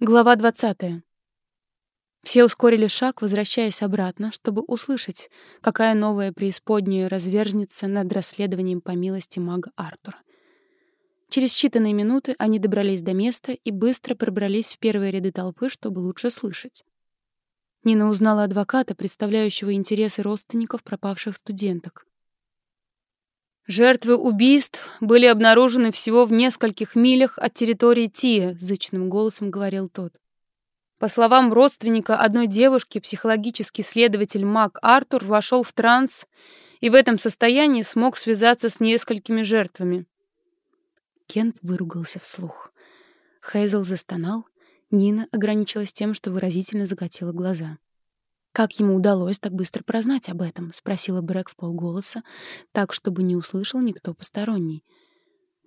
Глава 20. Все ускорили шаг, возвращаясь обратно, чтобы услышать, какая новая преисподняя разверзнется над расследованием по милости мага Артура. Через считанные минуты они добрались до места и быстро пробрались в первые ряды толпы, чтобы лучше слышать. Нина узнала адвоката, представляющего интересы родственников пропавших студенток. Жертвы убийств были обнаружены всего в нескольких милях от территории Тия, зычным голосом говорил тот. По словам родственника одной девушки, психологический следователь Мак Артур вошел в транс и в этом состоянии смог связаться с несколькими жертвами. Кент выругался вслух. Хейзел застонал. Нина ограничилась тем, что выразительно закатила глаза. «Как ему удалось так быстро прознать об этом?» — спросила Брэк в полголоса, так, чтобы не услышал никто посторонний.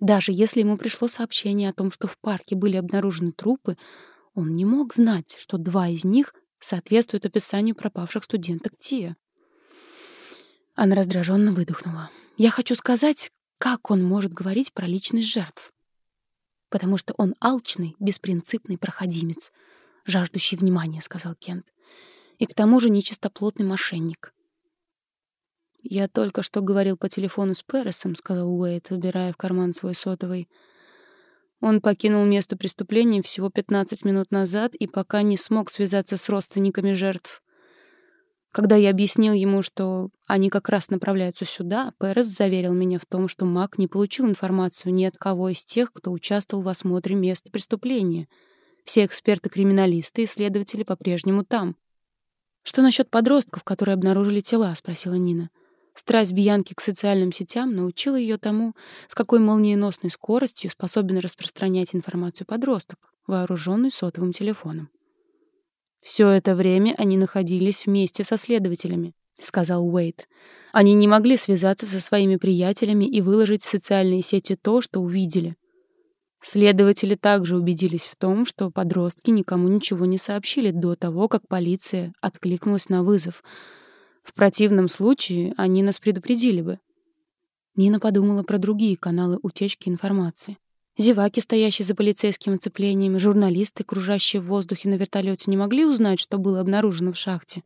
Даже если ему пришло сообщение о том, что в парке были обнаружены трупы, он не мог знать, что два из них соответствуют описанию пропавших студенток Тия. Она раздраженно выдохнула. «Я хочу сказать, как он может говорить про личность жертв. Потому что он алчный, беспринципный проходимец, жаждущий внимания», — сказал Кент и к тому же нечистоплотный мошенник. «Я только что говорил по телефону с Пересом», — сказал Уэйт, убирая в карман свой сотовый. Он покинул место преступления всего 15 минут назад и пока не смог связаться с родственниками жертв. Когда я объяснил ему, что они как раз направляются сюда, Перес заверил меня в том, что Мак не получил информацию ни от кого из тех, кто участвовал в осмотре места преступления. Все эксперты-криминалисты и следователи по-прежнему там. «Что насчет подростков, которые обнаружили тела?» — спросила Нина. Страсть Бьянки к социальным сетям научила ее тому, с какой молниеносной скоростью способен распространять информацию подросток, вооруженный сотовым телефоном. «Все это время они находились вместе со следователями», — сказал Уэйт. «Они не могли связаться со своими приятелями и выложить в социальные сети то, что увидели. Следователи также убедились в том, что подростки никому ничего не сообщили до того, как полиция откликнулась на вызов. В противном случае они нас предупредили бы. Нина подумала про другие каналы утечки информации. Зеваки, стоящие за полицейским оцеплением, журналисты, кружащие в воздухе на вертолете, не могли узнать, что было обнаружено в шахте.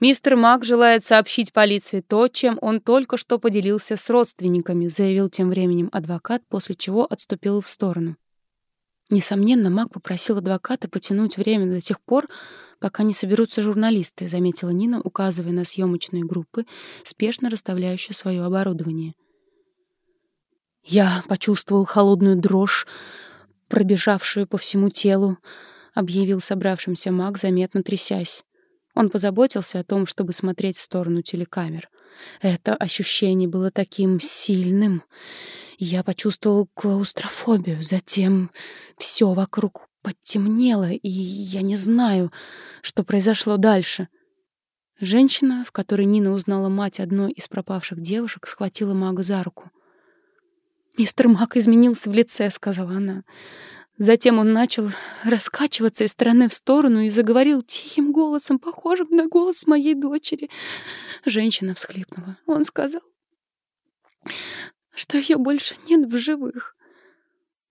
«Мистер Мак желает сообщить полиции то, чем он только что поделился с родственниками», заявил тем временем адвокат, после чего отступил в сторону. Несомненно, Мак попросил адвоката потянуть время до тех пор, пока не соберутся журналисты, заметила Нина, указывая на съемочные группы, спешно расставляющие свое оборудование. «Я почувствовал холодную дрожь, пробежавшую по всему телу», — объявил собравшимся маг, заметно трясясь. Он позаботился о том, чтобы смотреть в сторону телекамер. Это ощущение было таким сильным. Я почувствовал клаустрофобию. Затем все вокруг потемнело, и я не знаю, что произошло дальше. Женщина, в которой Нина узнала мать одной из пропавших девушек, схватила мага за руку. «Мистер Мак изменился в лице», — сказала она. Затем он начал раскачиваться из стороны в сторону и заговорил тихим голосом, похожим на голос моей дочери. Женщина всхлипнула. Он сказал, что ее больше нет в живых.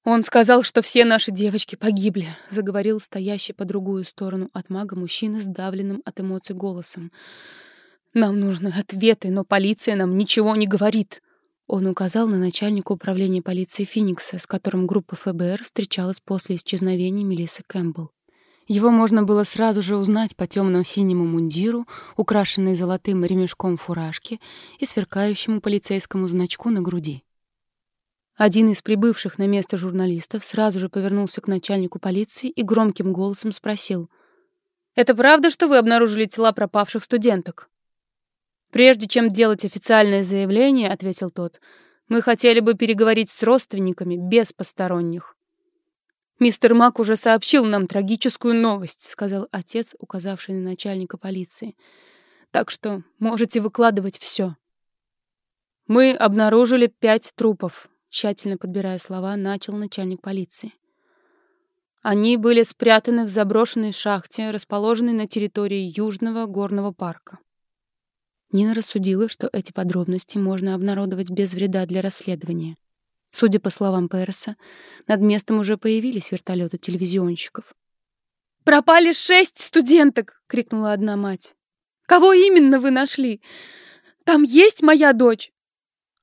Он сказал, что все наши девочки погибли, заговорил стоящий по другую сторону от мага мужчина с давленным от эмоций голосом. Нам нужны ответы, но полиция нам ничего не говорит. Он указал на начальника управления полиции Феникса, с которым группа ФБР встречалась после исчезновения Мелиссы Кэмпбелл. Его можно было сразу же узнать по темно-синему мундиру, украшенной золотым ремешком фуражки и сверкающему полицейскому значку на груди. Один из прибывших на место журналистов сразу же повернулся к начальнику полиции и громким голосом спросил. «Это правда, что вы обнаружили тела пропавших студенток?» «Прежде чем делать официальное заявление», — ответил тот, «мы хотели бы переговорить с родственниками без посторонних». «Мистер Мак уже сообщил нам трагическую новость», — сказал отец, указавший на начальника полиции. «Так что можете выкладывать все». «Мы обнаружили пять трупов», — тщательно подбирая слова, начал начальник полиции. Они были спрятаны в заброшенной шахте, расположенной на территории Южного горного парка. Нина рассудила, что эти подробности можно обнародовать без вреда для расследования. Судя по словам Переса, над местом уже появились вертолеты телевизионщиков. «Пропали шесть студенток!» — крикнула одна мать. «Кого именно вы нашли? Там есть моя дочь?»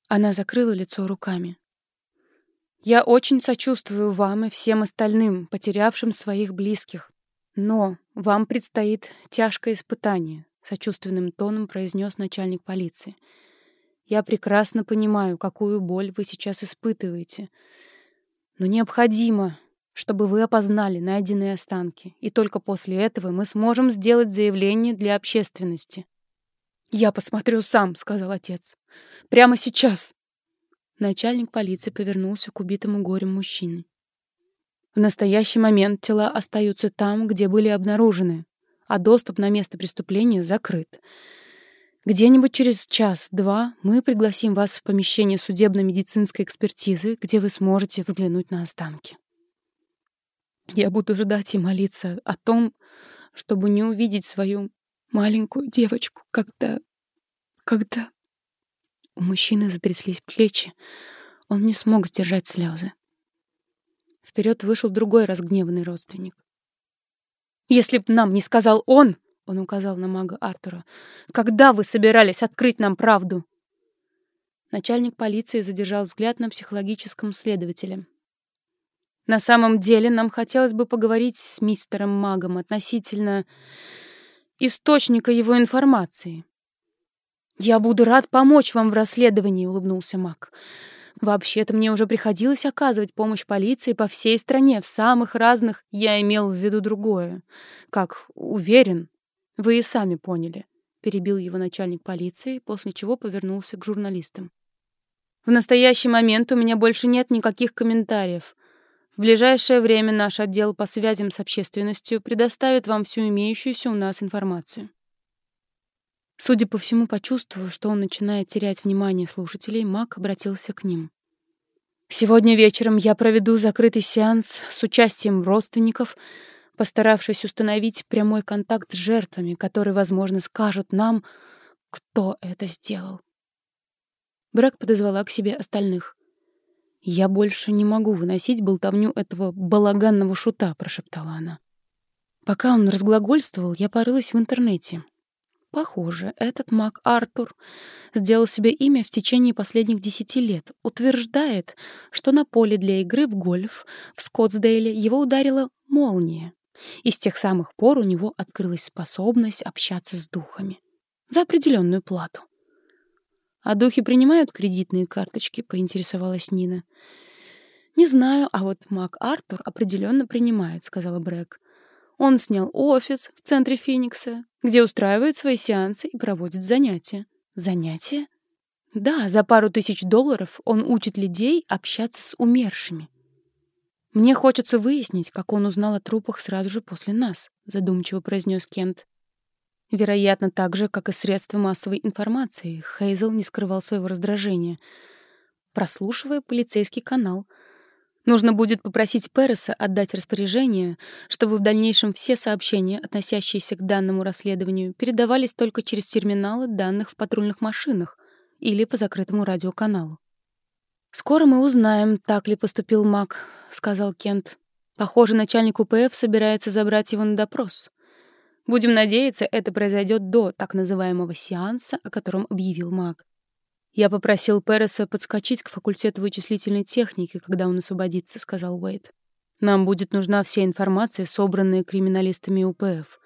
Она закрыла лицо руками. «Я очень сочувствую вам и всем остальным, потерявшим своих близких. Но вам предстоит тяжкое испытание», — сочувственным тоном произнес начальник полиции. Я прекрасно понимаю, какую боль вы сейчас испытываете. Но необходимо, чтобы вы опознали найденные останки, и только после этого мы сможем сделать заявление для общественности. «Я посмотрю сам», — сказал отец. «Прямо сейчас». Начальник полиции повернулся к убитому горем мужчине. В настоящий момент тела остаются там, где были обнаружены, а доступ на место преступления закрыт. Где-нибудь через час-два мы пригласим вас в помещение судебно-медицинской экспертизы, где вы сможете взглянуть на останки. Я буду ждать и молиться о том, чтобы не увидеть свою маленькую девочку, когда... когда... У мужчины затряслись плечи. Он не смог сдержать слезы. Вперед вышел другой разгневанный родственник. «Если б нам не сказал он, он указал на мага Артура. «Когда вы собирались открыть нам правду?» Начальник полиции задержал взгляд на психологическом следователе. «На самом деле нам хотелось бы поговорить с мистером Магом относительно источника его информации». «Я буду рад помочь вам в расследовании», — улыбнулся Маг. «Вообще-то мне уже приходилось оказывать помощь полиции по всей стране, в самых разных, я имел в виду другое. Как уверен, вы и сами поняли, перебил его начальник полиции, после чего повернулся к журналистам. В настоящий момент у меня больше нет никаких комментариев. В ближайшее время наш отдел по связям с общественностью предоставит вам всю имеющуюся у нас информацию. Судя по всему, почувствовав, что он начинает терять внимание слушателей, Мак обратился к ним. «Сегодня вечером я проведу закрытый сеанс с участием родственников, постаравшись установить прямой контакт с жертвами, которые, возможно, скажут нам, кто это сделал. Брэк подозвала к себе остальных. «Я больше не могу выносить болтовню этого балаганного шута», — прошептала она. Пока он разглагольствовал, я порылась в интернете. Похоже, этот маг Артур сделал себе имя в течение последних десяти лет. Утверждает, что на поле для игры в гольф в Скоттсдейле его ударила молния. И с тех самых пор у него открылась способность общаться с духами. За определенную плату. «А духи принимают кредитные карточки?» — поинтересовалась Нина. «Не знаю, а вот Мак Артур определенно принимает», — сказала Брэк. «Он снял офис в центре Феникса, где устраивает свои сеансы и проводит занятия». «Занятия?» «Да, за пару тысяч долларов он учит людей общаться с умершими. «Мне хочется выяснить, как он узнал о трупах сразу же после нас», — задумчиво произнес Кент. Вероятно, так же, как и средства массовой информации, Хейзел не скрывал своего раздражения, прослушивая полицейский канал. Нужно будет попросить Переса отдать распоряжение, чтобы в дальнейшем все сообщения, относящиеся к данному расследованию, передавались только через терминалы данных в патрульных машинах или по закрытому радиоканалу. «Скоро мы узнаем, так ли поступил Мак», — сказал Кент. «Похоже, начальник УПФ собирается забрать его на допрос. Будем надеяться, это произойдет до так называемого сеанса, о котором объявил Мак. Я попросил Переса подскочить к факультету вычислительной техники, когда он освободится», — сказал Уэйд. «Нам будет нужна вся информация, собранная криминалистами УПФ.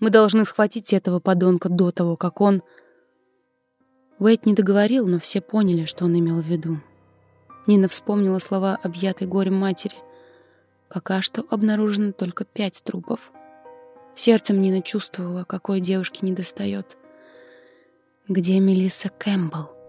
Мы должны схватить этого подонка до того, как он...» Уэйд не договорил, но все поняли, что он имел в виду. Нина вспомнила слова объятой горем матери. Пока что обнаружено только пять трупов. Сердцем Нина чувствовала, какой девушке недостает. Где Мелисса Кэмпбелл?